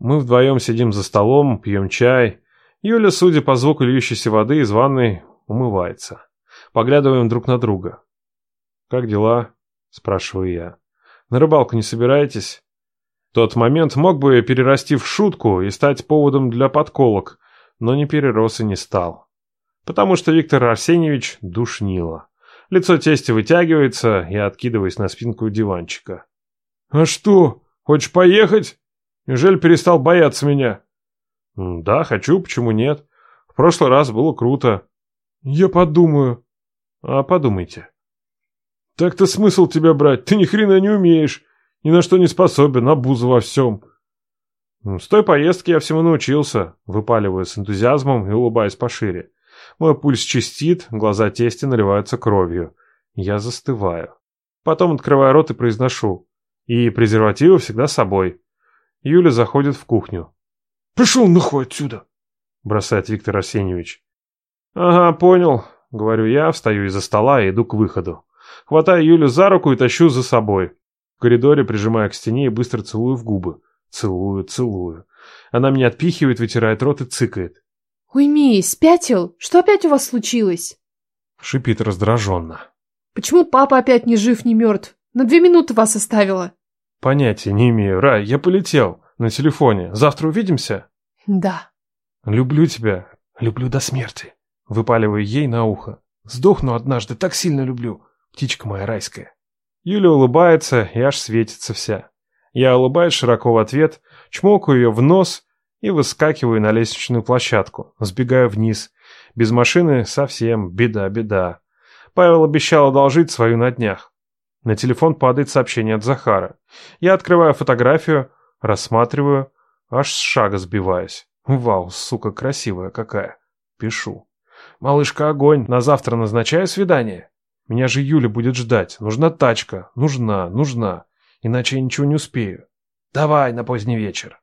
Мы вдвоем сидим за столом, пьем чай. Юля, судя по звуку льющейся воды из ванной, умывается. Поглядываем друг на друга. «Как дела?» — спрашиваю я. «На рыбалку не собираетесь?» Тот момент мог бы перерасти в шутку и стать поводом для подколок, но не перерос и не стал. Потому что Виктор Арсеньевич душнило. Лицо тестя вытягивается, и откидываясь на спинку диванчика. «А что, хочешь поехать? Неужели перестал бояться меня?» «Да, хочу, почему нет? В прошлый раз было круто». «Я подумаю». «А подумайте». «Так-то смысл тебя брать, ты ни хрена не умеешь. Ни на что не способен, обуза во всем. С той поездки я всему научился, выпаливая с энтузиазмом и улыбаясь пошире. Мой пульс чистит, глаза тести наливаются кровью. Я застываю. Потом открываю рот и произношу. И презервативы всегда с собой. Юля заходит в кухню. «Пошел нахуй отсюда!» бросает Виктор Арсеньевич. «Ага, понял», — говорю я, встаю из-за стола и иду к выходу. Хватаю Юлю за руку и тащу за собой. В коридоре прижимаю к стене и быстро целую в губы. Целую, целую. Она меня отпихивает, вытирает рот и цыкает. «Уймись, спятил? Что опять у вас случилось?» Шипит раздраженно. «Почему папа опять ни жив, ни мертв? На две минуты вас оставила». «Понятия не имею. Рай, я полетел. На телефоне. Завтра увидимся?» «Да». «Люблю тебя. Люблю до смерти». Выпаливаю ей на ухо. «Сдохну однажды. Так сильно люблю. Птичка моя райская». Юля улыбается и аж светится вся. Я улыбаюсь широко в ответ, чмокаю ее в нос и выскакиваю на лестничную площадку, сбегаю вниз. Без машины совсем беда-беда. Павел обещал одолжить свою на днях. На телефон падает сообщение от Захара. Я открываю фотографию, рассматриваю, аж с шага сбиваюсь. Вау, сука, красивая какая. Пишу. Малышка, огонь, на завтра назначаю свидание. Меня же Юля будет ждать. Нужна тачка. Нужна, нужна. Иначе я ничего не успею. Давай на поздний вечер.